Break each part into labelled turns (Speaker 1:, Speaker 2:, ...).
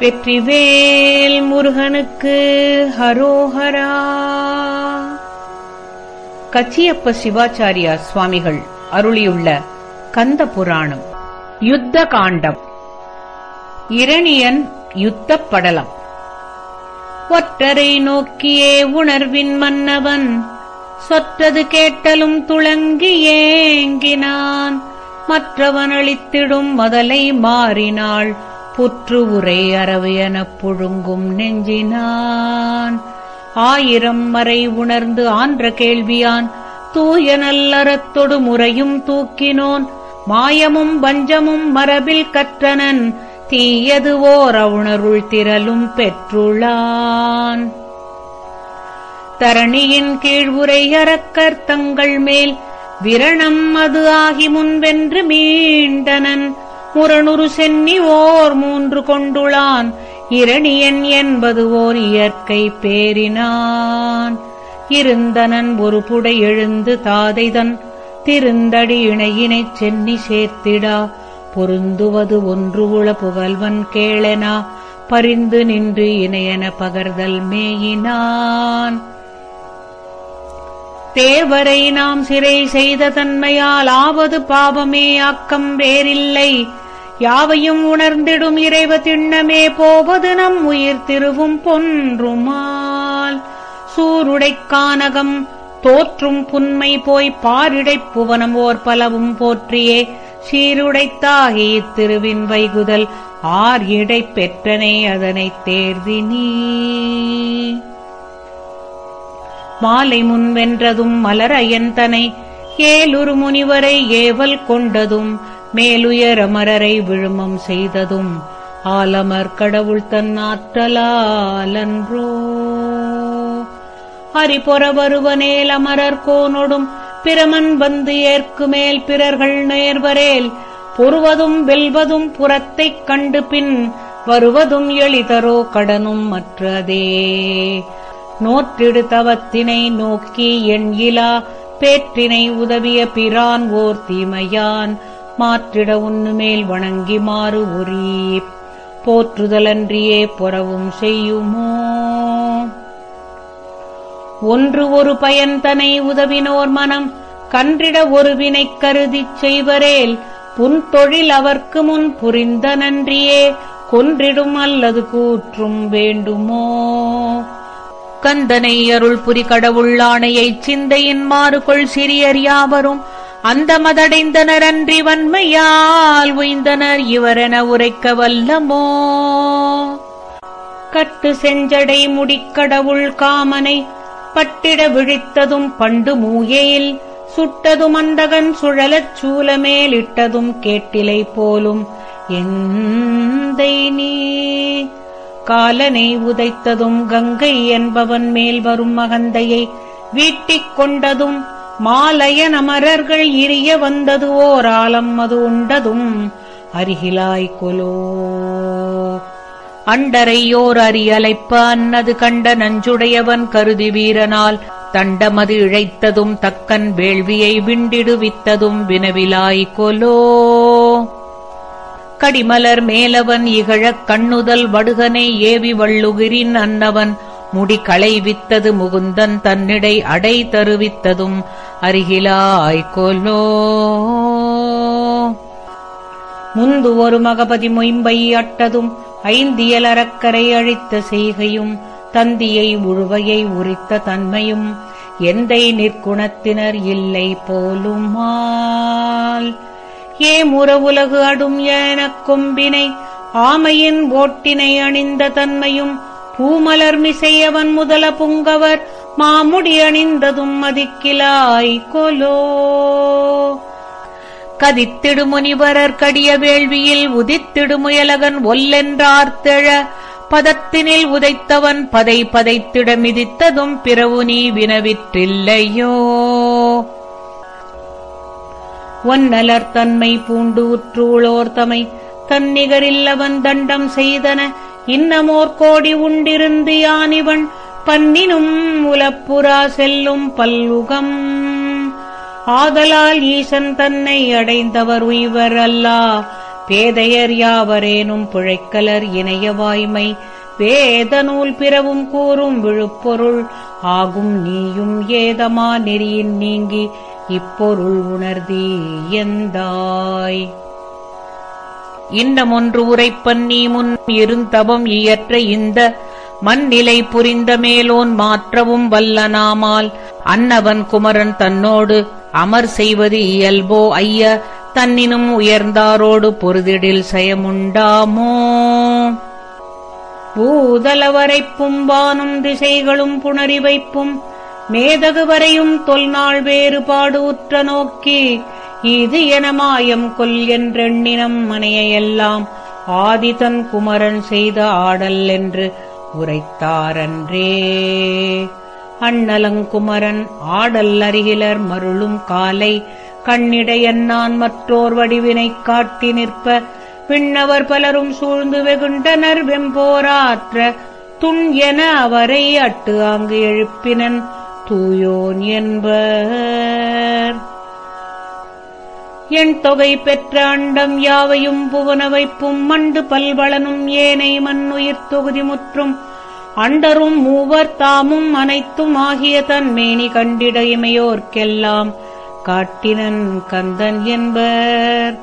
Speaker 1: வெற்றிவேல் முருகனுக்கு ஹரோஹரா. கச்சியப்ப சிவாச்சாரியா சுவாமிகள் அருளியுள்ள கந்த புராணம் யுத்த காண்டம். இரணியன் யுத்தப் படலம். ஒற்றரை நோக்கியே உணர்வின் மன்னவன் சொற்றது கேட்டலும் துளங்கி ஏங்கினான். மற்றவன் அளித்திடும் மதலை மாறினாள் புற்று உரை அறவையெனப் புழுங்கும் நெஞ்சினான். ஆயிரம் மறை உணர்ந்து ஆன்ற கேள்வியான். தூய நல்லறத்தொடு முறையும் தூக்கினோன். மாயமும் வஞ்சமும் மரபில் கற்றனன். தீயது ஓர் அவுணருள் திரளும் பெற்றுளான். தரணியின் கீழ் அறக்கர் தங்கள் மேல். விரணம் அது ஆகி முன்வென்று மீண்டனன். முரணுரு சென்னி ஓர் மூன்று கொண்டுளான். இரணியன் என்பது ஓர் இயற்கை பேரினான். இருந்தனன் ஒரு புடை எழுந்து தாதைதன். திருந்தடி இணையினைச் சென்னி சேர்த்திடா. பொருந்துவது ஒன்று உள புகழ்வன் கேளெனா. பரிந்து நின்று இணையன பகர்தல் மேயினான். தேவரை நாம் சிறை செய்த தன்மையால் ஆவது பாவமே அக்கம் வேறில்லை. யாவையும் உணர்ந்திடும் இறைவ திண்ணமே போவது நம் உயிர் திருவும் பொன்றுமால். சூருடைக் கானகம் தோற்றும் புன்மை போய் பாரிடைப் புவனம் ஓர் பலவும் போற்றியே. சீருடைத்தாகி இத்திருவின் வைகுதல் ஆர் இடை பெற்றனே அதனைத் தேர்தி நீ மாலை முன்வென்றதும் மலரயந்தனை ஏலுரு முனிவரை ஏவல் கொண்டதும் மேலுயர் அமரரை விழுமம் செய்ததும் ஆலமர் கடவுள் தன் ஆற்றலாலன்றோ. அரிபொற வருவனேல் அமரர் கோனொடும் பிரமன் வந்து ஏற்குமேல் பிறர்கள் நேர்வரேல் பொறுவதும் வெல்வதும் புறத்தைக் கண்டு பின் வருவதும் எளிதரோ கடனும் மற்றதே நோற்றிடு தவத்தினை நோக்கி எண்கிலா பேற்றினை உதவிய பிரான் ஓர் தீமையான் மாற்றிட உன்னுமேல் வணங்கி மாறு ஒரீ போற்றுதலன்றியே புறவும் செய்யுமோ? ஒன்று ஒரு பயன்தனை உதவினோர் மனம் கன்றிட ஒரு வினைக் கருதிச் செய்வரேல் புன்தொழில் அவர்க்கு முன் புரிந்த நன்றியே கொன்றிடும் அல்லது கூற்றும் வேண்டுமோ? கந்தனை அருள் புரி கடவுள் சிந்தையின் மாறுகொள் சிறியர் யாவரும் அந்த மதடைந்தனர் அன்றி வன்மையால் உய்ந்தனர் இவரென உரைக்க வல்லமோ? கட்டு செஞ்சடை முடிக்கடவுள் காமனை பட்டிட விழித்ததும் பண்டு மூயையில் சுட்டதும் அந்தகன் சுழலச் சூலமேலிட்டதும் கேட்டிலை போலும். எந்தை நீ காலனை உதைத்ததும் கங்கை என்பவன் மேல் வரும் மகந்தையை வீட்டிக் கொண்டதும் மாலயன் அமரர்கள் இரிய வந்தது ஓர் ஆலம் அது உண்டதும் அருகிலாய் கொலோ. அண்டரையோர் அறியலைப்ப அன்னது கண்ட நஞ்சுடையவன் கருதி வீரனால் தண்டமது இழைத்ததும் தக்கன் வேள்வியை விண்டிடுவித்ததும் வினவிலாய் கொலோ. கடிமலர் மேலவன் இகழக் கண்ணுதல் வடுகனை ஏவி வள்ளுகிரின் அன்னவன். முடி களைவித்தது முகுந்தன் தன்னிடை அடை தருவித்ததும் அருகிலாய்கொல்லோ முந்து ஒரு மகபதி மொயம்பை அட்டதும் ஐந்தியல் அறக்கரை அழித்த செய்கையும் தந்தியை உழுவையை உரித்த தன்மையும் எந்தை நிற்குணத்தினர் இல்லை போலுமால். ஏ முறவுலகு அடும் எனக் கொம்பினை ஆமையின் ஓட்டினை அணிந்த தன்மையும் பூமலர் மிசையவன் முதல புங்கவர் மாமுடி அணிந்ததும் மதிக்கிலாய் கொலோ. கதித்திடு முனிவரர் கடிய வேள்வியில் உதித்திடு முயலகன் ஒல்லென்றார்த்தெழ பதத்தினில் உதைத்தவன் பதை பதைத்திட மிதித்ததும் பிறவு நீ வினவிற்றில்லையோ. ஒன்னலர் தன்மை பூண்டு உற்றூளோர் தமை. தன்னிகரில்லவன் தண்டம் செய்தன இன்னமோர் கோடி உண்டிருந்து யானிவன். பன்னினும் உலப்புறா செல்லும் பல்லுகம். ஆதலால் ஈசன் தன்னை அடைந்தவர் உய்வர் அல்லா. பேதையர் யாவரேனும் பிழைக்கலர் இணைய வாய்மை வேத நூல் பிறவும் கூறும் விழுப்பொருள். ஆகும் நீயும் ஏதமா நெறியின் நீங்கி. இப்பொருள் உணர்தி எந்தாய்? இன்னமொன்று உரைப்பன் நீ முன் இருந்தவம் இயற்ற இந்த மண்ணிலை புரிந்த மேலோன் மாற்றவும் வல்லனாமால் அன்னவன் குமரன் தன்னோடு அமர் செய்வது இயல்போ ஐய தன்னினும் உயர்ந்தாரோடு பொருதிடில் செயமுண்டாமோ? பூதலவரைப்பும் வானும் திசைகளும் புணரி வைப்பும் மேதகு வரையும் தொல்நாள் வேறுபாடு உற்ற நோக்கி இது என மாயம் கொல் என்றெண்ணினம் மனையெல்லாம் ஆதிதன் குமரன் செய்த ஆடல் என்று உரைத்தாரன்றே. அண்ணலங்குமரன் ஆடல் அருகிலர் மருளும் காலை. கண்ணிடையன்னான் மற்றோர் வடிவினைக் காட்டி நிற்ப. பின்னவர் பலரும் சூழ்ந்து வெகுண்டனர் வெம்போராற்ற. துண் என அவரை அட்டு ஆங்கு எழுப்பினன். தூயோன் என்பர். என் தொகை பெற்ற அண்டம் யாவையும் புவன வைப்பும் மண்டு பல்வளனும் ஏனை மண்ணுயிர் தொகுதி முற்றும். அண்டரும் மூவர் தாமும் அனைத்தும் ஆகிய தன்மேனி கண்டிட இமையோர்க்கெல்லாம் காட்டினன் கந்தன் என்பர்.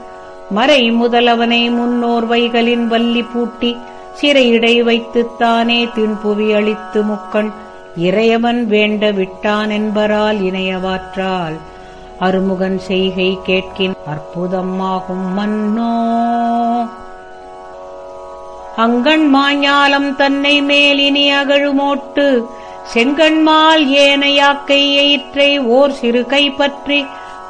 Speaker 1: மறை முதலவனை முன்னோர் வைகளின் வள்ளி பூட்டி சிறையிடை வைத்துத்தானே தின்புவி அளித்து முக்கண். இறையவன் வேண்ட விட்டான் என்பரால் இணையவாற்றால் அருமுகன் செய்கை கேட்கின் அற்புதமாகும் மன்னோ. அங்கண் மாஞாலம் தன்னை மேல் இனி அகழுமோட்டு செங்கண்மால் ஏனையாக்கை எயிற்றை ஓர் சிறு கைப்பற்றி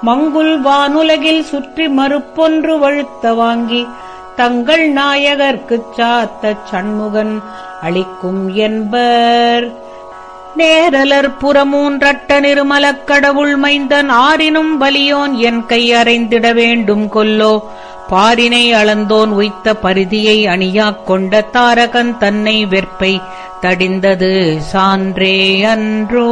Speaker 1: மங்குல் வானுலகில் சுற்றி மறுப்பொன்று வழுத்த வாங்கி தங்கள் நாயகர்க்குச் சாத்தச் சண்முகன் அளிக்கும் என்பர். நேரலர் புறமூன்றட்ட நிருமலக் கடவுள் மைந்தன் ஆரினும் வலியோன் என் கை அறைந்திட வேண்டும் கொல்லோ. பாரினை அளந்தோன் உய்த்த பரிதியை அணியாக் கொண்ட தாரகன் தன்னை வெற்பை தடிந்தது சான்றே அன்றோ.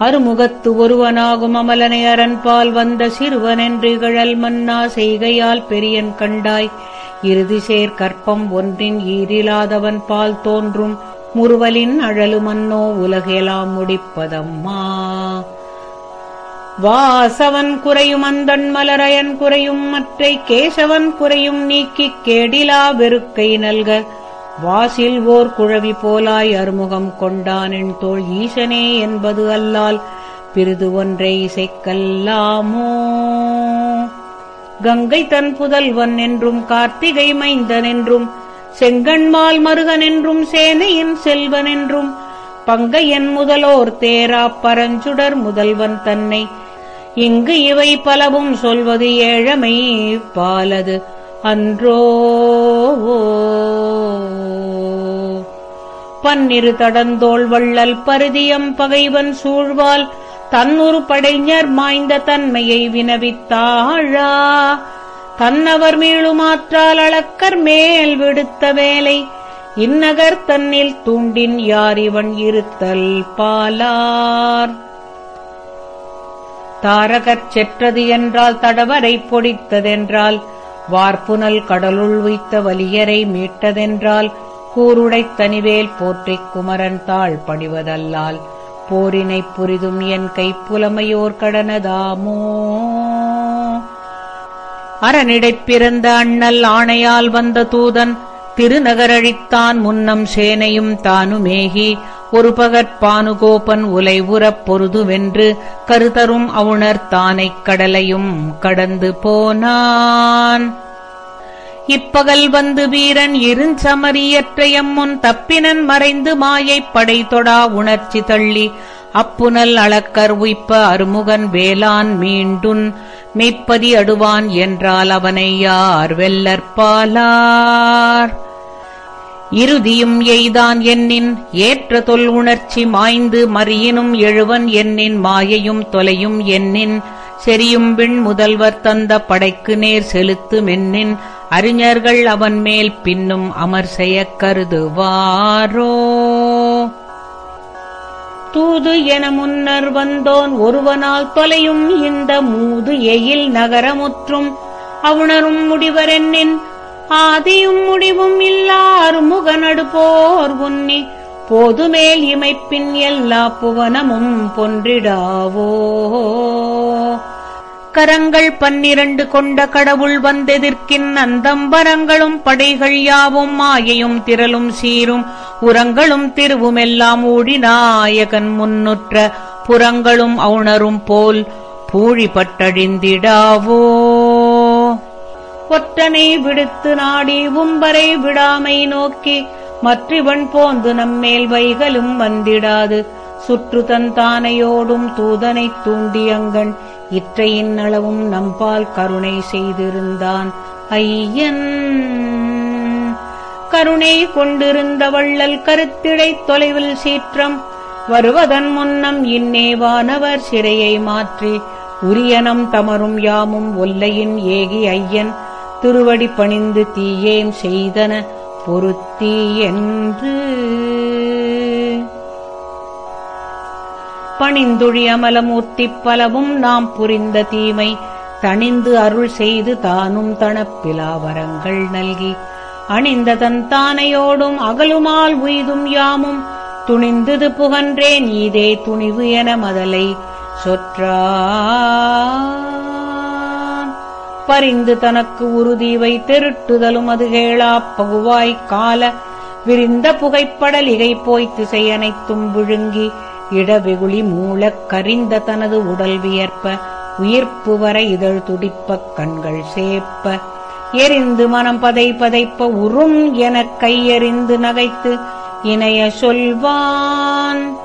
Speaker 1: அருமுகத்து ஒருவனாகும் அமலனை அரண்பால் வந்த சிறுவனென்று இகழல் மன்னா செய்கையால் பெரியன் கண்டாய். இறுதி சேர் கற்பம் ஒன்றின் ஈரிலாதவன் பால் தோன்றும் முறுவலின் அழலுமன்னோ உலகெலாம் முடிப்பதம்மா. வாசவன் குறையும் அந்தன் மலரயன் குறையும் மற்றை கேசவன் குறையும் நீக்கிக் கேடிலா வெறுக்கை நல்க. வாசில் ஓர் குழவி போலாய் அறுமுகம் கொண்டானின் தோல் ஈசனே என்பது அல்லால் பிரிது ஒன்றை இசைக்கல்லாமோ. கங்கை தன் புதல்வன் என்றும் கார்த்திகை மைந்தன் என்றும் செங்கண்மால் மருகன் என்றும் சேனையின் செல்வன் என்றும் பங்கையன் முதலோர் தேரா பரஞ்சுடர் முதல்வன் தன்னை. இங்கு இவை பலவும் சொல்வது ஏழமை பாலது. அன்றோ பன்னிரு தடந்தோள் வள்ளல் பருதியம் பகைவன் சூழ்வால் தன்னுரு படைஞர் மாய்ந்த தன்மையை வினவித்தாழா தன்னவர் மீளுமாற்றால் அளக்கர் மேல் விடுத்த வேலை. இந்நகர் தன்னில் தூண்டின் யார் இவன் இருத்தல் பாலார். தாரகற் செற்றது என்றால் தடவரை பொடித்ததென்றால் வார்ப்புனல் கடலுள் வைத்த வலியரை மீட்டதென்றால் கூருடைத் தனிவேல் போற்றிக் குமரன் தாழ் பணிவதல்லால் போரினைப் புரிதும் என் கைப்புலமையோர் கடனதாமோ? அரனிடைப் பிறந்த அண்ணல் ஆணையால் வந்த தூதன் திருநகரழித்தான் முன்னம் சேனையும் தானுமேகி. ஒரு பகற்பானுகோபன் உலை உறப் பொருதுவென்று கருதரும் அவுணர் தானைக் கடலையும் கடந்து போனான். இப்பகல் வந்து வீரன் இருஞ்சமரியற்றையம்முன் தப்பினன் மறைந்து மாயைப் படை தொடா உணர்ச்சி தள்ளி. அப்புனல் அளக்கர் உய்ப்ப அருமுகன் வேளான் மீண்டுன் மெய்ப்பதி அடுவான் என்றால் அவனை யார் வெல்லற்பாலார் இறுதியும் எய்தான் என்னின் ஏற்ற தொல் உணர்ச்சி மாய்ந்து மறியினும் எழுவன் என்னின் மாயையும் தொலையும் என்னின் செரியும் விண் முதல்வர் தந்த படைக்கு நேர் செலுத்து மென்னின் அறிஞர்கள் அவன் மேல் பின்னும் அமர் செய்ய கருதுவாரோ? தூது என முன்னர் வந்தோன் ஒருவனால் தொலையும் இந்த மூது எயில் நகரமுற்றும். அவுணரும் முடிவரென்னின் ஆதியும் முடிவும் இல்லாறு முகநடு போர் உன்னி. போதுமேல் இமைப்பின் எல்லா புவனமும் பொன்றிடாவோ. கரங்கள் பன்னிரண்டு கொண்ட கடவுள் வந்தெதிர்க்கின் அந்தம்பரங்களும் படைகள் யாவும் மாயையும் திரளும் சீரும் உரங்களும் திருவுமெல்லாம் ஊழிநாயகன் முன்னுற்ற புறங்களும் அவுணரும் போல் பூழிப்பட்டழிந்திடாவோ ஒற்றனை விடுத்து நாடி உம்பரை விடாமை நோக்கி மற்றிவன் போந்து நம்மேல் வைகளும் வந்திடாது. சுற்று தன் தானையோடும் தூதனைத் தூண்டியங்கண் இற்றையின் அளவும் நம்பால் கருணை செய்திருந்தான் ஐயன். கருணை கொண்டிருந்த வள்ளல் கருத்திடைத் தொலைவில் சீற்றம். வருவதன் முன்னம் இன்னேவானவர் சிறையை மாற்றி. உரியனம் தமரும் யாமும் ஒல்லையின் ஏகி ஐயன். திருவடி பணிந்து தீயேம் செய்தன பொருத்தி என்று. பணிந்துழி அமலமூர்த்தி பலவும் நாம் புரிந்த தீமை. தணிந்து அருள் செய்து தானும் தனப்பிலா வரங்கள் நல்கி. அணிந்த தன் தானையோடும் அகலுமால் உய்தும் யாமும். துணிந்தது புகன்றேன் நீதே துணிவு என மதலை சொற்றா பரிந்து தனக்கு உறுதி வைத்தெருட்டுதலும் அது கேளாப் பகுவாய்க் கால. விரிந்த புகைப்படலிகை போய் திசையனைத்தும் விழுங்கி இடவெகுளி மூலக் கரிந்த தனது உடல் வியற்ப உயிர்ப்பு வர இதழ் துடிப்பக் கண்கள் சேப்ப எரிந்து மனம் பதை பதைப்ப உறும் எனக் கையெறிந்து நகைத்து இணைய சொல்வான்.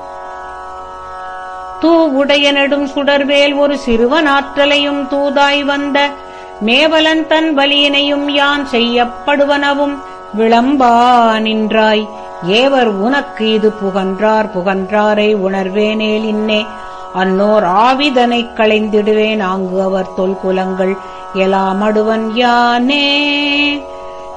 Speaker 1: தூவுடைய நெடும் சுடர்வேல் ஒரு சிறுவன் ஆற்றலையும் தூதாய் வந்த மேவலன் தன் வலியினையும் யான் செய்யப்படுவனவும் விளம்பா நின்றாய். ஏவர் உனக்கு இது புகன்றார் புகன்றாரை உணர்வேனேல் இன்னே. அன்னோர் ஆவிதனைக் களைந்திடுவேன் ஆங்கு அவர் தொல்குலங்கள் எலாமடுவன் யானே.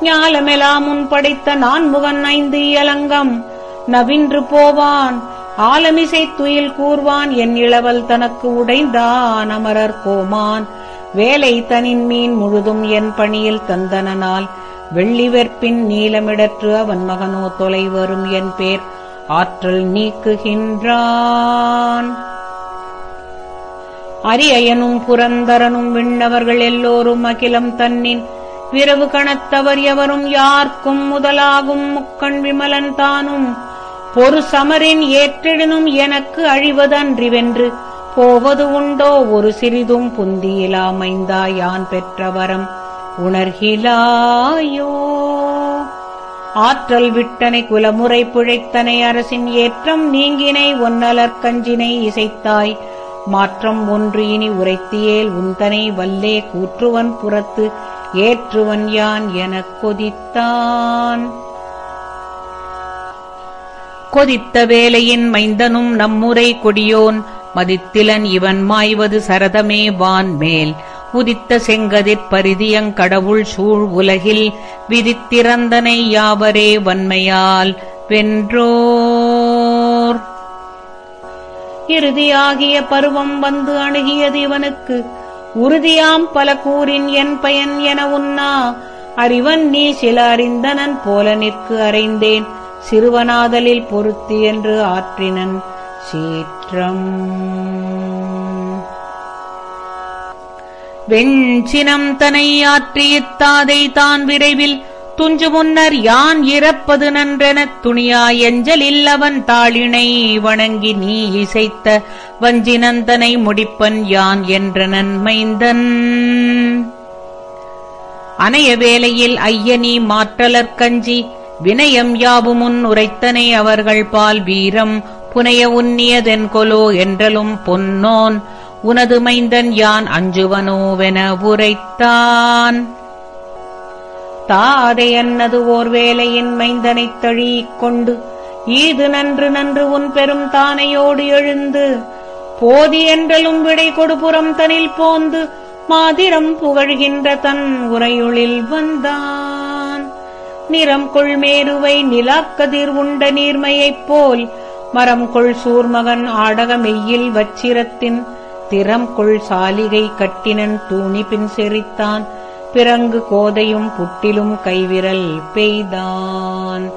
Speaker 1: ஞாலமெலாம் முன் படைத்த நான்முகன் ஐந்து இயலங்கம். நவின்று போவான் ஆலமிசை துயில் கூர்வான் என் இளவல் தனக்கு உடைந்தான் அமரர் கோமான். வேலை தனின் மீன் முழுதும் என் பணியில் தந்தனால் வெள்ளிவெற்பின் நீலமிடற்று அவன் மகனோ தொலை வரும் என் பேர். ஆற்றல் நீக்குகின்றான். அரியனும் புரந்தரனும் விண்ணவர்கள் எல்லோரும் அகிலம் தன்னின் விரவு கணத்தவர் எவரும் யார்க்கும் முதலாகும் முக்கண் விமலன் தானும். பொறு சமரின் ஏற்றெழுனும் எனக்கு அழிவதன்றி வென்று போவது உண்டோ ஒரு சிறிதும் புந்தியிலாமைந்தா யான் பெற்ற வரம். உணர்கிலாயோ? ஆற்றல் விட்டனை குலமுறை பிழைத்தனை அரசின் ஏற்றம் நீங்கினை ஒன்னலர் கஞ்சினை இசைத்தாய். மாற்றம் ஒன்று இனி உரைத்தியேல் உந்தனை வல்லே கூற்றுவன் புறத்து ஏற்றுவன் யான் எனக் கொதித்தான். கொதித்த வேலையின் மைந்தனும் நம்முரை கொடியோன் மதித்திலன் இவன் மாய்வது சரதமே வான் மேல் உதித்த செங்கதிற் பரிதியங்கடவுள் சூழ் உலகில் விதித்திறந்தனை யாவரே வன்மையால் வென்றோர். இறுதியாகிய பருவம் வந்து அணுகியது இவனுக்கு உறுதியாம் பல கூறின் என் பயன் என உன்னா அறிவன் நீ சில அறிந்தனன் போல நிற்கு அறைந்தேன். சிறுவனாதலில் பொருத்தி என்று ஆற்றினன். சீற்றம். வெஞ்சினம் தனை ஆற்றியித்தாதை தான் விரைவில். துஞ்சு முன்னர் யான் இறப்பது நன்றெனத் துணியா எஞ்சலில் அவன் தாளினை வணங்கி நீ இசைத்த. வஞ்சினந்தனை முடிப்பன் யான் என்ற நன்மைந்தன். அனைய வேளையில் ஐயனி மாற்றலர் கஞ்சி. வினயம் யாவுமுன் உரைத்தனை அவர்கள் பால் வீரம். புனைய உன்னியதென் கொலோ என்றலும் பொன்னோன். உனது மைந்தன் யான் அஞ்சுவனோவென உரைத்தான். தாதை அன்னது ஓர் வேலையின் மைந்தனைத் தழீக் கொண்டு ஈது நன்று நன்று உன் பெரும் தானையோடு எழுந்து போதி என்றலும் விடை கொடுபுறம் தனில் போந்து மாதிரம் புகழ்கின்ற தன் உரையுளில் வந்தான். நிறம் கொள் மேருவை நிலாக்கதிர் உண்ட நீர்மையைப் போல் மரம் கொள் சூர்மகன் ஆடக மெய்யில் வச்சிரத்தின் திறம்கொள் சாலிகை கட்டினன் தூணி பின் செறித்தான். பிறங்கு கோதையும் புட்டிலும் கைவிரல் பெய்தான்.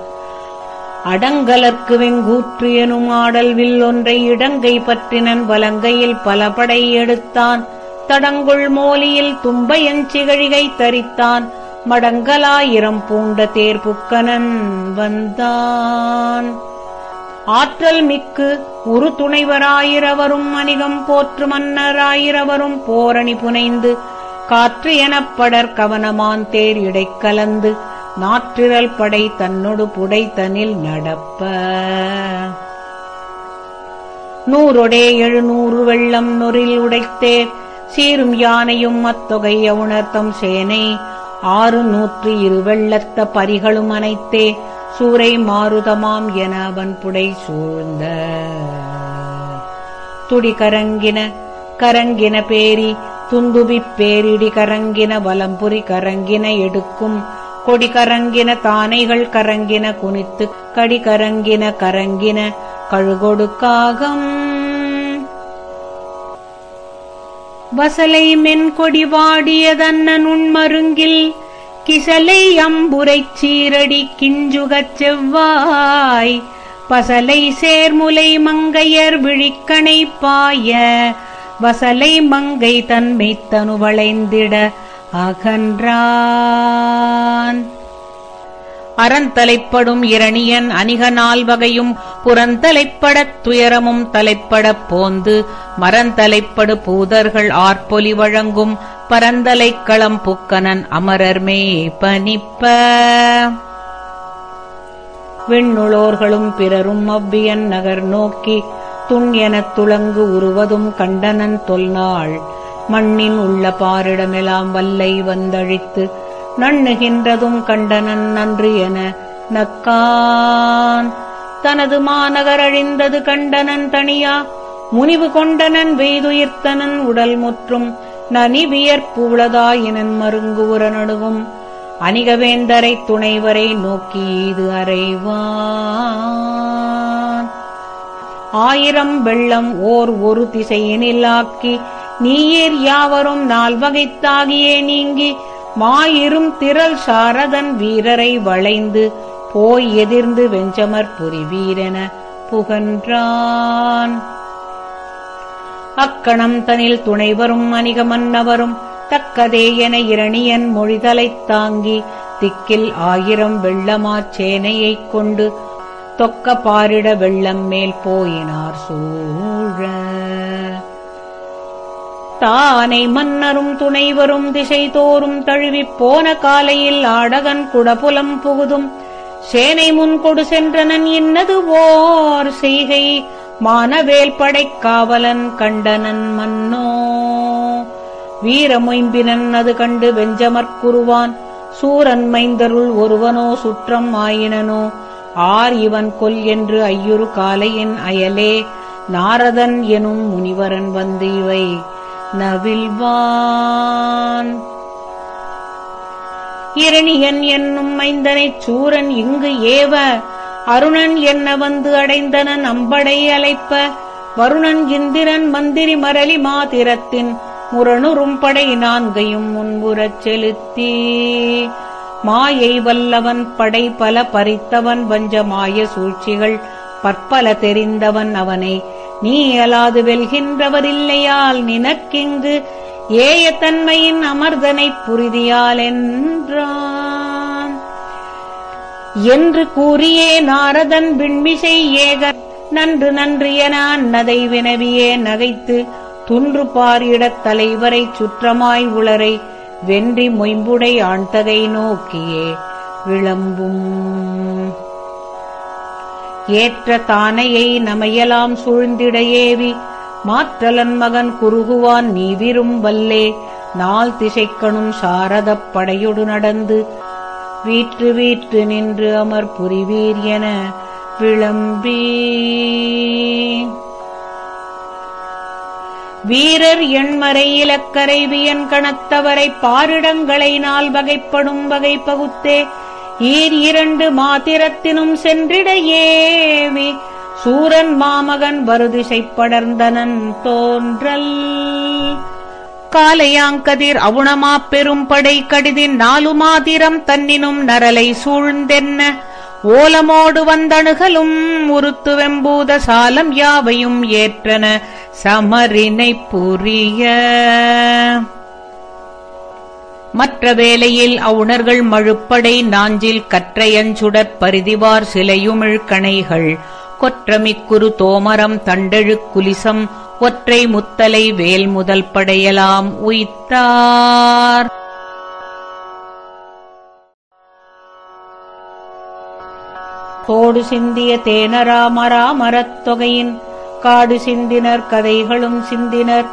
Speaker 1: அடங்கலர்க்கு வெங்கூற்று எனும் ஆடல் வில் ஒன்றை இடங்கை பற்றினன் வலங்கையில் பல படை எடுத்தான். தடங்குள் மோலியில் தும்பயஞ்சிகழிகை தரித்தான். மடங்கலாயிரம் பூண்ட தேர்புக்கனன் வந்தான். ஆற்றல் மிக்கு உரு துணைவராயிரவரும் மணிகம் போற்று மன்னராயிரவரும் போரணி புனைந்து காற்று எனப்படர் கவனமான் தேர் இடை கலந்து நாற்றிரல் படை தன்னொடு புடைத்தனில் நடப்ப. நூறொடே எழுநூறு வெள்ளம் நொறில் உடைத்தேர் சீரும் யானையும் அத்தொகை உணர்த்தம் சேனை ஆறு நூற்று இரு வெள்ளத்த பரிகளும் அனைத்தே சூரை மாருதமாம் என அவன் புடை சூழ்ந்த. துடி கரங்கின கரங்கின பேரி துந்துபிப் பேரிடி கரங்கின வலம்புரி கரங்கின எடுக்கும். கொடி கரங்கின தானைகள் கரங்கின குனித்து கடி கரங்கின கரங்கின கழுகொடுக்காகம். வசலை மென்கொடி வாடியதன்ன நுண்மருங்கில் கிசலை அம்புரைச் சீரடி கிஞ்சுகச் செவ்வாய். பசலை சேர்முலை மங்கையர் விழிக்கணை பாய. வசலை மங்கை தன்மை தனு வளைந்திட அகன்றான். அறந்தலைப்படும் இரணியன் அணிக நால்வகையும் புறந்தலைப்படத் துயரமும் தலைப்படப் போந்து மரந்தலைப்படு பூதர்கள் ஆர்ப்பொலி வழங்கும் பரந்தலைக்களம் புக்கனன் அமரர்மே பனிப்ப விண்ணுளோர்களும் பிறரும் அவ்வியன் நகர் நோக்கி துண் எனத் துளங்கு உருவதும் கண்டனன் தொல்நாள். மண்ணின் உள்ள பாரிடமெலாம் வல்லை வந்தழித்து நண்ணுகின்றதும் கண்டனன் நன்று என நக்கான் தனது மாநகர் அழிந்தது கண்டனன் தனியா? முனிவு கொண்டனன் வெய்துயிர்த்தனன் உடல் முற்றும் நனிவியற்புளதாயினன் மருங்குவுற நடுவும் அணிகவேந்தரை துணைவரை நோக்கி இது அறைவான். ஆயிரம் வெள்ளம் ஓர் ஒரு திசையினில் ஆக்கி நீயேர் யாவரும் நால்வகைத்தாகியே நீங்கி மாயிரும் திரள் சாரதன் வீரரை வளைந்து போய் எதிர்ந்து வெஞ்சமர் புரி வீரென புகன்றான். அக்கணம் தனில் துணைவரும் அணிக மன்னவரும் தக்கதே என இரணியன் மொழிதலைத் தாங்கி திக்கில் ஆயிரம் வெள்ளமாச் சேனையைக் கொண்டு தொக்க பாரிட வெள்ளம் மேல் போயினார் சூழ தானை மன்னரும் துணைவரும் திசை தோறும் தழுவிப் போன காலையில் ஆடகன் குடபுலம் புகுதும். சேனை முன் கொடு சென்றனன் இன்னது ஓர் செய்கை. மானவேல் படைக் காவலன் கண்டனன் மன்னோ. வீரமொயம்பினன் அது கண்டு வெஞ்சமற்குருவான் சூரன் மைந்தருள் ஒருவனோ சுற்றம் ஆயினனோ. ஆர் இவன் கொல் என்று ஐயுறு காலையின் அயலே. நாரதன் எனும் முனிவரன் வந்து இவை. நவில்வான் இரணியன் என்னும் மைந்தனைச் சூரன் இங்கு ஏவ அருணன் என்ன வந்து அடைந்தனன் அம்படை அலைப்ப வருணன் இந்திரன் மந்திரி மரளி மாதிரத்தின் முரணுறும் படை நான்கையும் முன்புறச் செலுத்தி. மாயை வல்லவன் படை பல பறித்தவன் வஞ்ச மாய சூழ்ச்சிகள் பற்பல தெரிந்தவன் அவனை நீ அலாது வெல்கின்றவரில்லையால் நினக்கிங்கு ஏய தன்மையின் அமர்தனைப் புரிதியால் என்றான். என்று கூறியே நாரதன் விண்மிசை ஏக நன்று நன்று என அன்னதை வினவியே நகைத்து துன்று பாரிடத் தலைவரைச் சுற்றமாய் உளரை வென்றி மொயம்புடை ஆண்தகை நோக்கியே விளம்பும். ஏற்ற தானையை நமையலாம் சூழ்ந்திட ஏவி மாற்றலன் மகன் குறுகுவான் நீ விரும் வல்லே நாள் திசைக்கணும் சாரதப் படையொடு நடந்து வீற்று வீற்று நின்று அமர் புரிவீர் என விளம்பி. வீரர் எண்மறை இலக்கரை வியன் கணத்தவரை பாரிடங்களை நாள் வகைப்படும் வகை பகுத்தே ஈர் இரண்டு மாத்திரத்தினும் சென்றிடையேவி சூரன் மாமகன் வருதிசை படர்ந்தனன் தோன்றல். காலையாங்கதிர் அவுணமா பெரும் படை கடிதின் நாலு மாதிரம் தன்னினும் நரலை சூழ்ந்தென்ன. ஓலமோடு வந்தணுகலும் உருத்து வெம்பூத சாலம் யாவையும் ஏற்றன. சமரினை புரிய. மற்ற வேளையில் அவுணர்கள் மழுப்படை நாஞ்சில் கற்றையஞ்சுடற் பரிதிவார் சிலையுமிழ்கணைகள் கொற்றமிக்குரு தோமரம் தண்டெழு குலிசம் ஒற்றை முத்தலை வேல் முதல் படையலாம். உய்த்தார். தோடு சிந்திய தேனராமராமரத் தொகையின். காடு சிந்தினர் கதைகளும் சிந்தினர்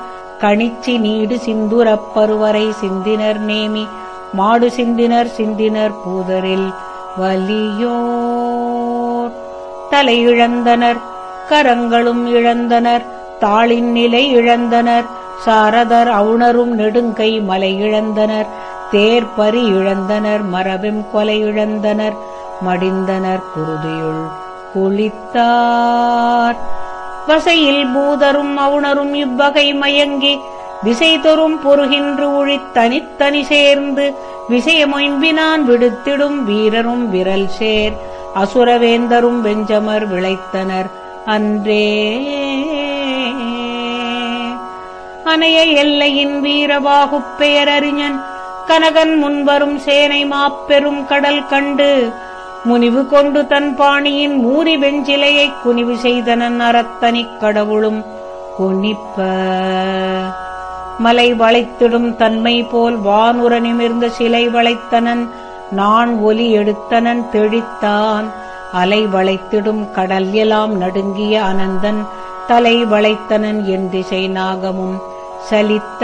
Speaker 1: கணிச்சி நீடு சிந்துரப் பருவரை சிந்தினர் நேமி மாடு சிந்தினர் சிந்தினர் பூதரில் வலியோர். தலை இழந்தனர் கரங்களும் இழந்தனர் தாளின் நிலை இழந்தனர் சாரதர் அவுணரும் நெடுங்கை மலை இழந்தனர் தேர்பறி இழந்தனர் மரபெம் கொலை இழந்தனர் மடிந்தனர் குருதியுள் குளித்தார். வசையில் பூதரும் அவுணரும் இவ்வகை மயங்கி விசை தொரும் பொறுகின்று உழித்தனித்தனி சேர்ந்து விசயமொயம்பினான் விடுத்திடும் வீரரும் விரல் சேர். அசுரவேந்தரும் வெஞ்சமர் விளைத்தனர் அன்றே. அணைய எல்லையின் வீரபாகுப் பெயரறிஞன். கனகன் முன்வரும் சேனை மாப்பெரும் கடல் கண்டு முனிவு கொண்டு தன் பாணியின் மூரி வெஞ்சிலையைக் குனிவு செய்தனன் அறத்தனிக் கடவுளும் குனிப்ப மலை வளைத்திடும் தன்மை போல் வானுர நிமிர்ந்த சிலை வளைத்தனன் நான் ஒலி எடுத்தனன் தெழித்தான் அலை வளைத்திடும் கடல் எலாம் நடுங்கிய அனந்தன் தலை வளைத்தனன் என் திசை நாகமும் சலித்த.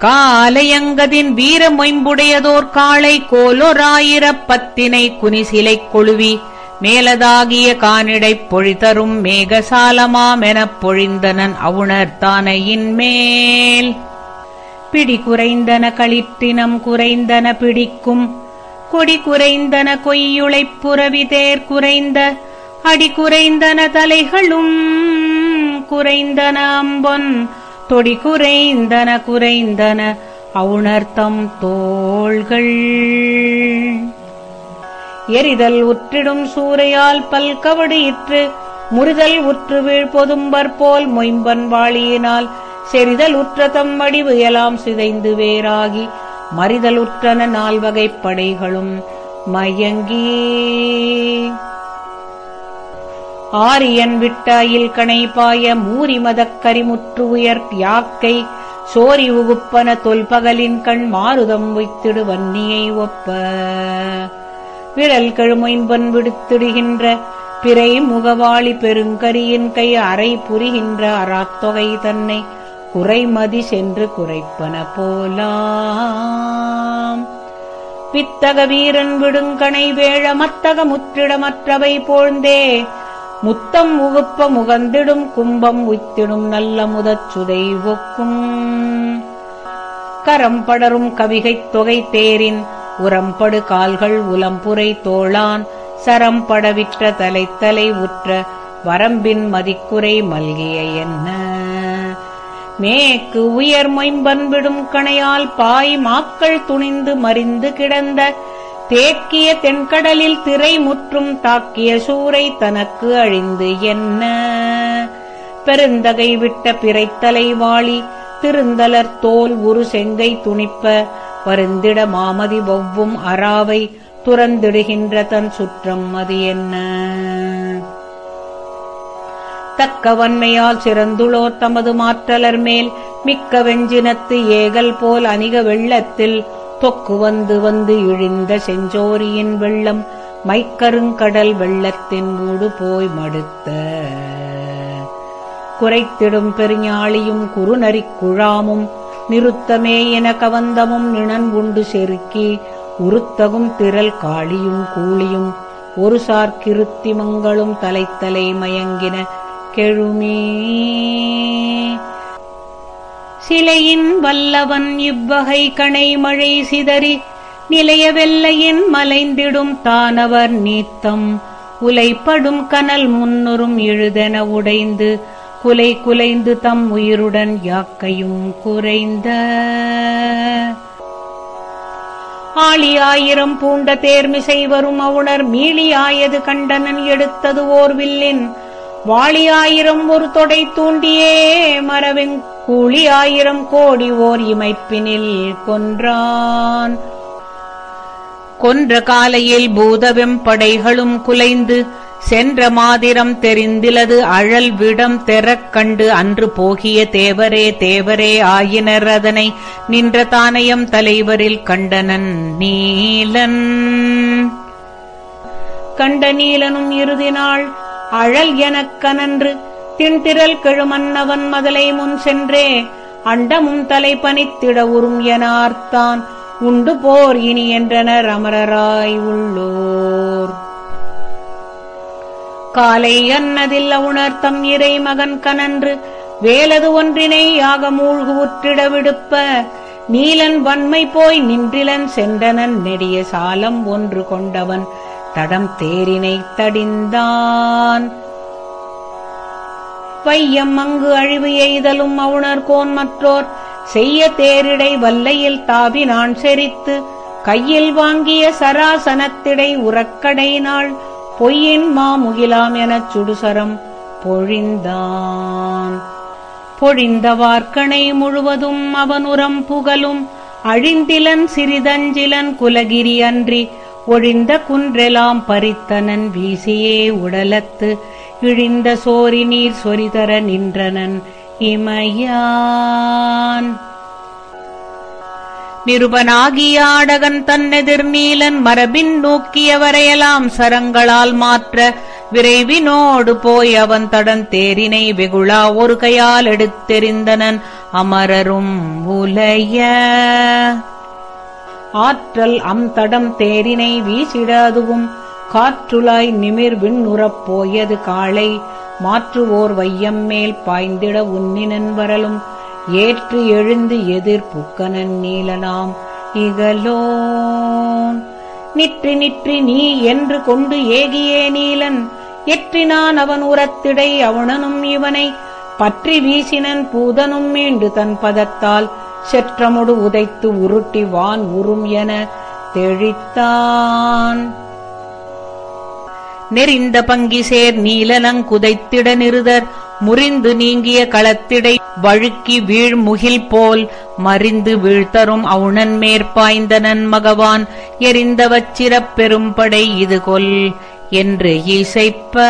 Speaker 1: காலையங்கதின் வீரமொயம்புடையதோர் காளை கோலொராயிரப்பத்தினை குனிசிலைக் கொழுவி மேலதாகிய கானிடைப் பொழிதரும் மேகசாலமாமெனப் பொழிந்தனன் அவுணர்தானையின் மேல். பிடி குறைந்தன களிற்றினம் குறைந்தன பிடிக்கும் கொடி குறைந்தன கொய்யுளைப் புறவிதேர் குறைந்த அடி குறைந்தன தலைகளும் குறைந்தன அம்பொன் தொடி குறைந்தன குறைந்தன அவுணர்த்தம் தோள்கள். எரிதல் உற்றிடும் சூறையால் பல்கவடு இற்று முறிதல் உற்று வீழ் போல் மொயம்பன் வாளியினால். செறிதல் உற்ற தம் வடிவு எலாம் சிதைந்து வேறாகி மறிதல் உற்றன நால்வகைப் படைகளும் மயங்கி. ஆரியன் விட்டாயில் கணை பாய மூரி கரிமுற்று உயர் யாக்கை சோரி உகுப்பன தொல்பகலின் கண் மாருதம் வைத்திடு வன்னியை ஒப்ப. விரல் கழுமொயம்பன் விடுத்திடுகின்ற பிறை முகவாளி பெருங்கரியின் கை அறை புரிகின்ற அராத்தொகை தன்னை குறைமதி சென்று குறைப்பன போலாம். வித்தக வீரன் விடுங்கணை வேழ மத்தக முற்றிடமற்றவை போழ்ந்தே முத்தம் உகுப்ப முகந்திடும் கும்பம் உய்த்திடும் நல்ல முதச் சுதை ஒக்கும். கரம் படரும் கவிகைத் தொகை தேரின் உரம்படு கால்கள் உலம்புரை தோளான். சரம் படவிற்ற தலைத்தலை உற்ற வரம்பின் மதிக்குறை மல்கிய என்ன? மேக்கு உயர் மொயம்பன்பிடும் கணையால் பாய் மாக்கள் துணிந்து மறிந்து கிடந்த தேக்கிய தென்கடலில் திரை முற்றும் தாக்கிய சூறை தனக்கு அழிந்து என்ன? பெருந்தகை விட்ட பிறைத்தலை வாழி திருந்தலர் தோல் உரு செங்கை துணிப்ப வருந்திட மாமதி ஒவ்வும் அறாவை துறந்திடுகின்ற தன் சுற்றம் அது என்ன? தக்க வன்மையால் சிறந்துளோர் தமது மாற்றலர் மேல் மிக்க வெஞ்சினத்து ஏகல் போல் அணிக வெள்ளத்தில் தொக்கு வந்து வந்து இழிந்த செஞ்சோரியின் வெள்ளம் மைக்கருங்கடல் வெள்ளத்தின் மூடு போய் மடுத்த. குறைத்திடும் பெருஞாளியும் குறுநரிக் குழாமும் நிறுத்தமே என கவந்தமும் நிணன் உண்டு செருக்கி உருத்தகும் திரள் காளியும் கூலியும் ஒரு சார்கிருத்தி மங்களும் தலைத்தலை மயங்கின கெழுமே. சிலையின் வல்லவன் இவ்வகை கணை மழை சிதறி நிலைய வெள்ளையின் மலைந்திடும் தானவர் நீத்தம். உலைப்படும் கனல் முன்னுறும் எழுதென உடைந்து குலை குலைந்து தம் உயிருடன் யாக்கையும் குறைந்த. ஆழியாயிரம் பூண்ட தேர்மிசை வரும் அவுணர் மீளியாயது கண்டனன் எடுத்தது ஓர் வில்லின். வாளியாயிரம் ஒரு தொடை தூண்டியே மரவெங் கூலி ஆயிரம் கோடி ஓர் இமைப்பினில் கொன்றான். கொன்ற காலையில் பூதவெம் படைகளும் குலைந்து சென்ற மாதிரம் தெரிந்திலது அழல் விடம் தெறக் கண்டு அன்று போகிய தேவரே தேவரே ஆயினர் அதனை நின்ற தானயம் தலைவரில் கண்டனன் நீலன். கண்ட நீலனும் இறுதி நாள் அழல் எனக் கனன்று திண்திரல் கெழுமன்னவன் மதலை முன் சென்றே அண்டமும் தலை பனித்திட உறும் எனார்த்தான். உண்டு போர் இனி என்றனர் அமரராய் உள்ளோர். காலை அன்னதில் உணர்த்தம் இறை மகன் கனன்று வேலது ஒன்றினை யாக மூழ்கு உற்றிட விடுப்ப நீலன் வன்மை போய் நின்றிலன் சென்றனன் நெடிய சாலம் ஒன்று கொண்டவன் தடம் தேரினை தடிந்தான். பையம் அங்கு அழிவு எய்தலும் அவுணர்கோன் மற்றோர். செய்ய தேரிடை வல்லையில் தாவி நான் செறித்து கையில் வாங்கிய சராசனத்திடை உறக்கடை நாள். பொய்யின் மாமுகிலாம் எனச் சுடுசரம் பொழிந்தான். பொழிந்த வார்க்கணை முழுவதும் அவன் உரம் புகழும் அழிந்திலன் சிறிதஞ்சிலன் குலகிரி அன்றி ஒழிந்த குன்றெலாம் பறித்தனன் வீசியே உடலத்து. இழிந்த சோரி நீர் சொரிதர நின்றனன் இமையான். நிருபனாகிய ஆடகன் தன்னெதிர் நீலன் மரபின் நோக்கியவரையெல்லாம் சரங்களால் மாற்ற விரைவினோடு போய் அவன் தடன் தேரினை வெகுளா ஒரு கையால் எடுத்தெறிந்தனன் அமரரும் உலைய. ஆற்றல் அம் தடம் தேரினை வீசிடாதுவும் காற்றுலாய் நிமிர் விண்ணுறப் போயது காளை. மாற்றுவோர் வையம் மேல் பாய்ந்திட உன்னினன் வரலும். ஏற்று எழுந்து எதிர் புக்கனன் நீலனாம். இகலோன். நிற்றி நிற்றி நீ என்று கொண்டு ஏகியே நீலன். எற்றினான் அவன் உரத்திடை அவனனும் இவனை. பற்றி வீசினன் பூதனும் மீண்டு தன் பதத்தால். செற்றமுடு உதைத்து உருட்டி வான் உறும் என தெழித்தான். நெறிந்த பங்கிசேர் நீலனங்குதைத்திட நிறுதர். முறிந்து நீங்கிய களத்திடை வழுக்கி வீழ்முகில் போல் மறிந்து வீழ்த்தரும் அவுணன் மேற்பாய்ந்த மகவான். எரிந்த வச்சிரப் பெரும்படை இது கொல் என்று இசைப்ப.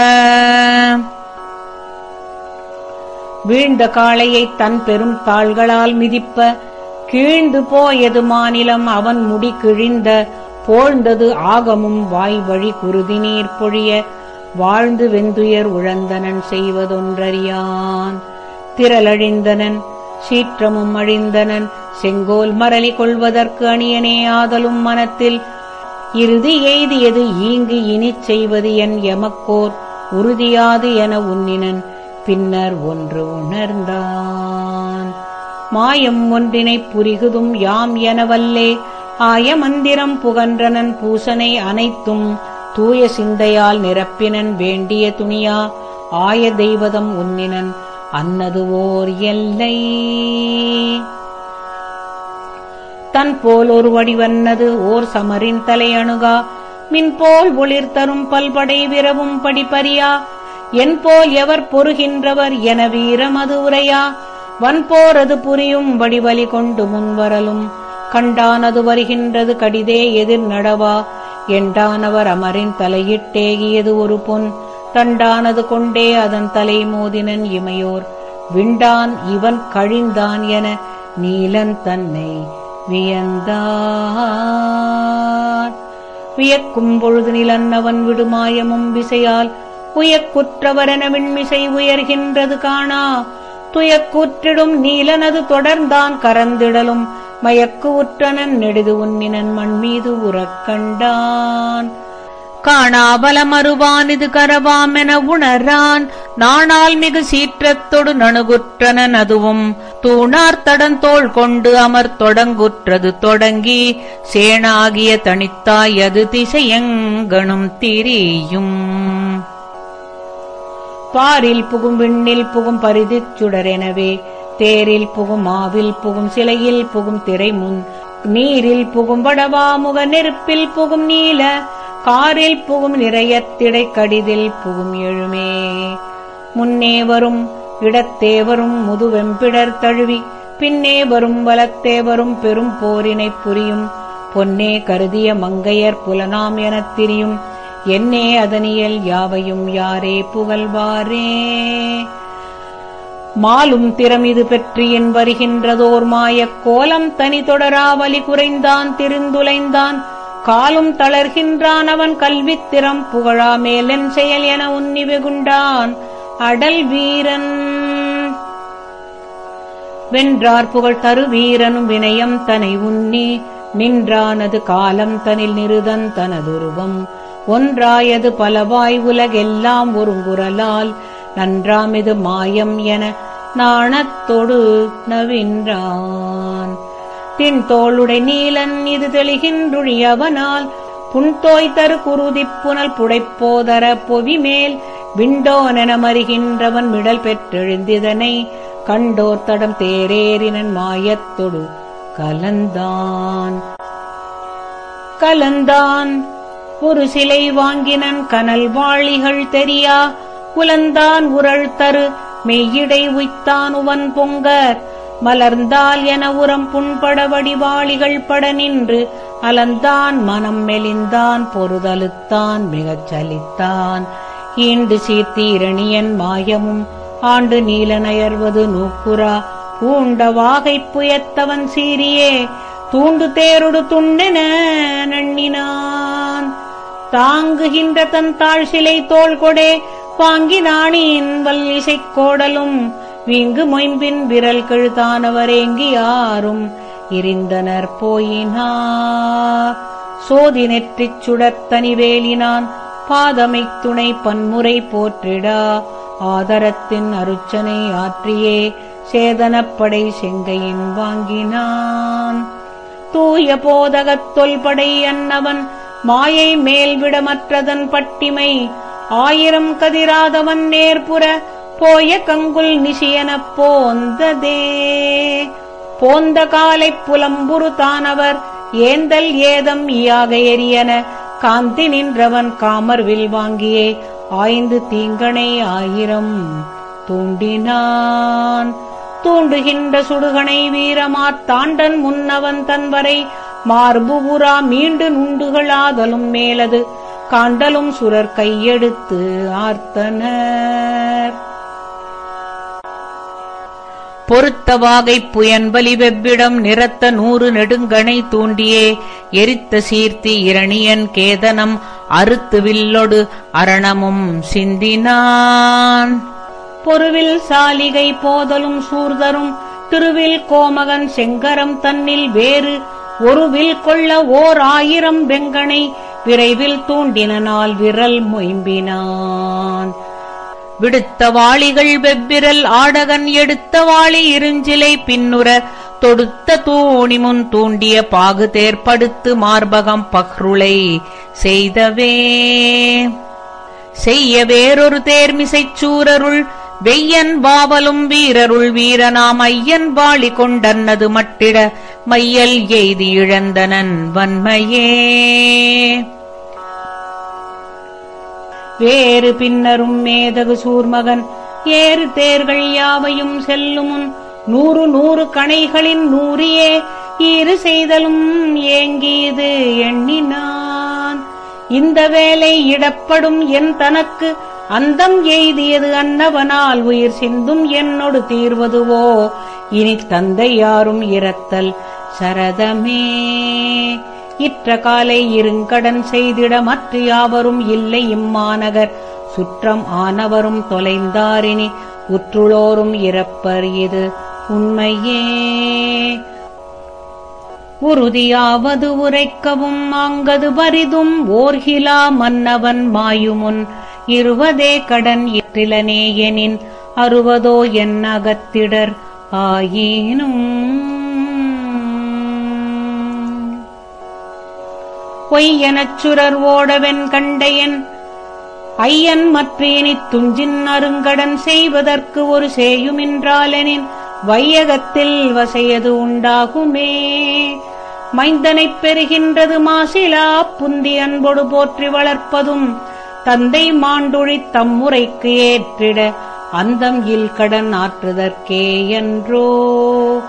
Speaker 1: வீழ்ந்த காளையைத் தன் பெரும் தாள்களால் மிதிப்ப. கீழ்ந்து போயது மாநிலம் அவன் முடி கிழிந்த. போழ்ந்தது ஆகமும் வாய் வழி குருதி நீர் பொழிய வாழ்ந்து வெந்துயர் உழந்தனன் செய்வதொன்றறியான். திரளழிந்தனன் சீற்றமும் அழிந்தனன் செங்கோல் மரளி கொள்வதற்கு அணியனே ஆதலும் மனத்தில். இறுதி எய்தியது ஈங்கு இனிச் செய்வது என் எமக்கோர் உறுதியாது என உன்னினன் பின்னர் ஒன்று உணர்ந்தான். மாயம் ஒன்றினைப் புரிகுதும் யாம் எனவல்லே ஆய மந்திரம் புகன்றனன் பூசனை அனைத்தும் தூய சிந்தையால் நிரப்பினன் வேண்டிய துணியா? ஆய தெய்வதம் உன்னினன் அன்னது ஓர் எல்லை. தன் போல் ஒரு வடிவன்னது ஓர் சமரின் தலையணுகா மின் போல் ஒளிர் தரும் பல்படை விரவும் படிப்பறியா என் போல் எவர் பொறுகின்றவர் என வீரமது உரையா? வன்போரது புரியும் வடிவலி கொண்டு முன்வரலும் கண்டானது வருகின்றது கடிதே எதிர் நடவா? எண்டானவர் அமரின் தலையிட்டேகியது ஒரு பொன். தண்டானது கொண்டே அதன் தலை மோதினன் இமையோர். விண்டான் இவன் கழிந்தான் என நீலன் தன்னை வியந்தான் வியக்கும் பொழுது நிலன் அவன் விடுமாயமும் விசையால். உயக்குற்றவரென விண்மிசை உயர்கின்றது காணா. துயக்குற்றிடும் நீலனது தொடர்ந்தான் கரந்திடலும். மயக்கு உற்றனன் நெடுது உன்னினன் மண் மீது உறக்கண்டான் காணாபலமருவான் இது கரவாமென உணரான் நாணால் மிகு சீற்றத்தொடு நணுகுற்றனன் அதுவும். தூணார்த்தடந்தோள் கொண்டு அமர் தொடங்குற்றது தொடங்கி சேனாகிய தனித்தாய் அது திசையங்கனும் திரியும். பாரில் புகும் விண்ணில் புகும் பரிதிச் சுடரெனவே தேரில் புகும் மாவில் புகும் சிலையில் புகும் திரைமுன் நீரில் புகும் வடவாமுக நெருப்பில் புகும் நீல காரில் புகும் நிறையத்திடை கடிதில் புகும் எழுமே. முன்னே வரும் இடத்தே வரும் முதுவெம்பிடர் தழுவி பின்னே வரும் வலத்தே வரும் பெரும் போரினை புரியும் பொன்னே கருதிய மங்கையர் புலனாம் எனத் திரியும் என்னே அதனியல் யாவையும் யாரே புகழ்வாரே. மாலும் திறமிது பெற்றியின் வருகின்றதோர் மாயக் கோலம் தனி தொடராவலி குறைந்தான் திருந்துலைந்தான் காலும் தளர்கின்றான் அவன் கல்வித்திறம் புகழாமேலன் புகழா செயல் என உன்னி வெகுண்டான். அடல் வீரன். வென்றார் புகழ் தரு வீரனும் வினயம் தனை உன்னி நின்றானது காலம் தனில் நிருதன் தனதுருவம். ஒன்றாயது பலவாய் உலகெல்லாம் ஒருங்குரலால் நன்றாமிது மாயம் என நாணத்தொடு நவின்றான். தின் தோளுடை நீலன் இது தெளிகின்றுழியவனால் புன்தோய் தரு குருதிப் புனல் புடைப்போதர பொவிமேல் விண்டோனென மறிகின்றவன் மிடல் பெற்றெழுந்திதனை கண்டோர் தடம் தேரேறினன் மாயத்தொடு கலந்தான். கலந்தான். ஒரு சிலை வாங்கினன் கனல் வாளிகள் தெரியா புலந்தான் உரள் தரு மெய்யிடை உய்த்தான் உவன் பொங்கர். மலர்ந்தால் என உரம் புண்பட வடிவாளிகள் பட நின்று அலந்தான் மனம் மெலிந்தான் பொறுதலுத்தான் மிகச் சலித்தான். ஈண்டு சீர்த்தீரணியன் மாயமும் ஆண்டு நீலநயர்வது நூக்குரா பூண்ட வாகைப் புயத்தவன் சீரியே தூண்டு தேரொடு துண்டென நண்ணினான். தாங்குகின்ற தன் தாழ் சிலை தோள் கொடே வாங்கினானின் வல்லிசைக் கோடலும் வீங்கு மொயம்பின் விரல் கழுதானவரேங்கி யாரும் இருந்தனர் போயினா. சோதி நெற்றிச் சுடர்த்தனி வேலினான் பாதமைத் துணை பன்முறை போற்றிடா. ஆதரத்தின் அருச்சனை ஆற்றியே சேதனப்படை செங்கையின் வாங்கினான். தூய போதகத் தொல்படை அன்னவன் மாயை மேல்விடமற்றதன் பட்டிமை ஆயிரம் கதிராதவன் நேர்புற போய கங்குல் நிசியனப் போந்ததே. போந்த காலைப் புலம்புரு தானவர் ஏந்தல் ஏதம் ஈயாக எரியன. காந்தி நின்றவன் காமர்வில் வாங்கியே. ஆய்ந்து தீங்கனை ஆயிரம் தூண்டினான். தூண்டுகின்ற சுடுகனை வீரமாத் தாண்டன் முன்னவன் தன்வரை. மார்புபுறா மீண்டு நுண்டுகளாதலும் மேலது. காண்டலும் சுரர் கையெடுத்து ஆர்த்தனர். பொருத்த வாகை புயன்பலி வெவ்விடம் நிறத்த நூறு நெடுங்கணை தூண்டியே எரித்த சீர்த்தி இரணியன் கேதனம் அறுத்து வில்லொடு அரணமும் சிந்தினான். பொருவில் சாலிகை போதலும் சூர்தரும் திருவில் கோமகன் செங்கரம் தன்னில் வேறு ஒருவில் கொள்ள ஓர் ஆயிரம் வெங்கனை விரைவில் தூண்டினால் விரல் மொயம்பினான். விடுத்த வாளிகள் வெவ்விரல் ஆடகன் எடுத்த வாளி இருஞ்சிலை பின்னுர தொடுத்த தூணி முன் தூண்டிய பாகு தேர்ப்படுத்து மார்பகம் பஹ்ருளை செய்தவே. செய்ய வேறொரு தேர்மிசைச் சூரருள் வெய்யன் வாவலும் வீரருள் வீரனாம் ஐயன் வாளி கொண்டன்னது மட்டிட மையல் எய்தி இழந்தனன் வன்மையே. வேறு பின்னரும் மேதகு சூர்மகன். ஏறு தேர்கள் யாவையும் செல்லுமுன் நூறு நூறு கணைகளின் நூறியே. ஈறு செய்தலும் ஏங்கியது எண்ணினான். இந்த வேலை இடப்படும் என் தனக்கு அந்தம் எய்தியது அன்னவனால் உயிர் சிந்தும் என்னொடு தீர்வதுவோ. இனி தந்தை யாரும் இரத்தல் சரதமே. இற்ற காலை இருங்கடன் செய்திட மற்ற யாவரும் இல்லை இம்மாநகர். சுற்றம் ஆனவரும் தொலைந்தாரினி உற்றுளோரும் இறப்பர் இது உண்மையே. உறுதியாவது உரைக்கவும் அங்கது பரிதும் ஓர்கிலா மன்னவன் மாயுமுன். இருவதே கடன் இற்றிலனே எனின் அறுவதோ என் அகத்திடர் ஆயினும். பொய்யெனச் சுரர் ஓடவென் கண்டையன். ஐயன் மற்றேனித் துஞ்சின் அருங்கடன் செய்வதற்கு ஒரு சேயுமின்றாலெனின் வையகத்தில் வசையது உண்டாகுமே. மைந்தனைப் பெறுகின்றது மாசிலா புந்தி அன்பொடு போற்றி வளர்ப்பதும். தந்தை மாண்டுழித் தம்முறைக்கு ஏற்றிட அந்தம் இல் கடன் ஆற்றுதற்கே என்றோ.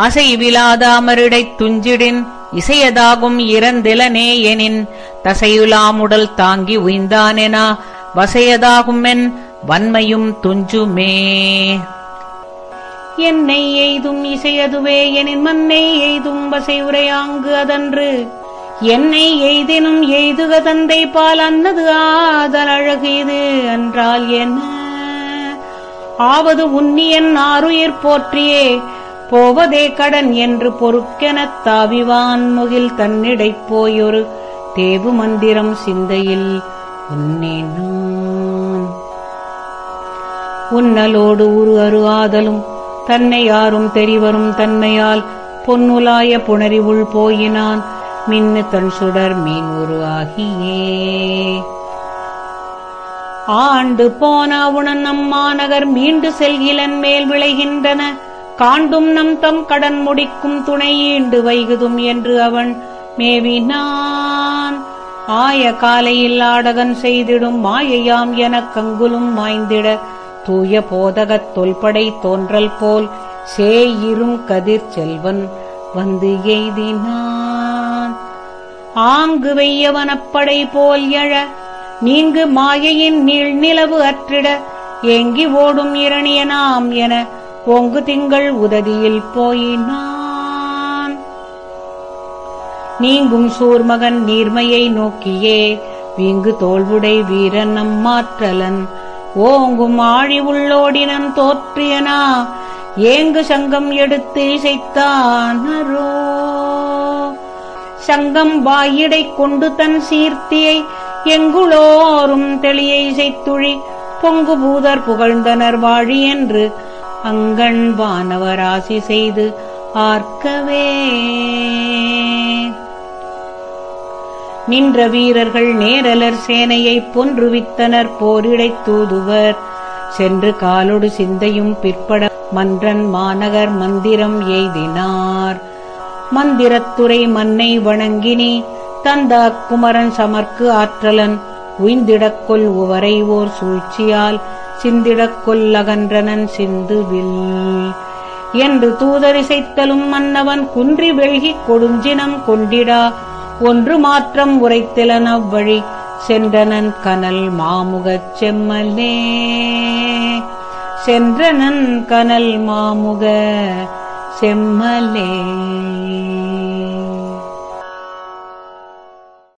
Speaker 1: அசைவிலாதாமரிடைத் துஞ்சிடின் இசையதாகும் இறந்திலனே எனின் தசையுலாமுடல் தாங்கி உய்ந்தானெனா வசையதாகுமென் வன்மையும் துஞ்சுமே. என்னை எய்தும் இசையதுவே எனின் மன்னை எய்தும் வசை உரையாங்கு அதன்று. என்னை எய்தினும் எய்துக தந்தை பால் அன்னது ஆதல் அழகு இது என்றால் என்ன? ஆவது உன்னியன் ஆருயிர் போற்றியே போவதே கடன் என்று பொறுக்கெனத் தாவிவான் முகில் தன்னிடைப் போயொரு தேவு மந்திரம் சிந்தையில் உன்னே உன்னலோடு உரு அரு ஆதலும் தன்னை யாரும் தெரிவரும் தன்மையால் பொன்னுலாய புணரிவுள் போயினான். மின்னு தன் சுடர் மீன் உருவாகியே ஆண்டு போன உணன் நம் மீண்டு செல்கிலன் மேல் விளைகின்றன. காண்டும் நம் தம் கடன் முடிக்கும் துணை ஈண்டு வைகுதும் என்று அவன் மேவினான். ஆய காலையில் ஆடகன் செய்திடும் மாயையாம் எனக் கங்குலும் மாய்ந்திட தூய போதகத் தொல்படை தோன்றல் போல் சேயிரும் கதிர் செல்வன் வந்து எய்தினான். ஆங்கு வெய்யவனப்படை போல் எழ நீங்கு மாயையின் நீள் நிலவு அற்றிட ஏங்கி ஓடும் இரணியனாம் என ஓங்கு திங்கள் உததியில் போயினான். நீங்கும் சூர்மகன் நீர்மையை நோக்கியே வீங்கு தோல்வுடை வீரன் நம் மாற்றலன் ஓங்கும் ஆழி உள்ளோடினன் தோற்றியனா ஏங்கு சங்கம் எடுத்து இசைத்தானரோ சங்கம் வாயிடை கொண்டு தன் சீர்த்தியை எங்குளோரும் தெளிய இசைத்துழி பொங்கு பூதர் புகழ்ந்தனர் வாழி என்று அங்கண் வானவராசி செய்து ஆர்க்கவே. நின்ற வீரர்கள் நேரலர் சேனையைப் பொன்றுவித்தனர் போரிடைத் தூதுவர். சென்று காலொடு சிந்தையும் பிற்பட மன்றன் மாநகர் மந்திரம் எய்தினார். மந்திரத்துறை மன்னை வணங்கினி தந்த குமரன் சமர்க்கு ஆற்றலன் உய்ந்திடக்கொள் உவரை ஓர் சூழ்ச்சியால் சிந்திடக் கொல்லகன்றனன் சிந்துவில். என்று தூதரிசைத்தலும் மன்னவன் குன்றி வெழ்கிக் கொடுஞ்சினம் கொண்டிடா. ஒன்று மாற்றம் உரைத்திலன் அவ்வழி சென்றனன் கனல் மாமுகச் செம்மலே. சென்றனன் கனல் மாமுக செம்மலே.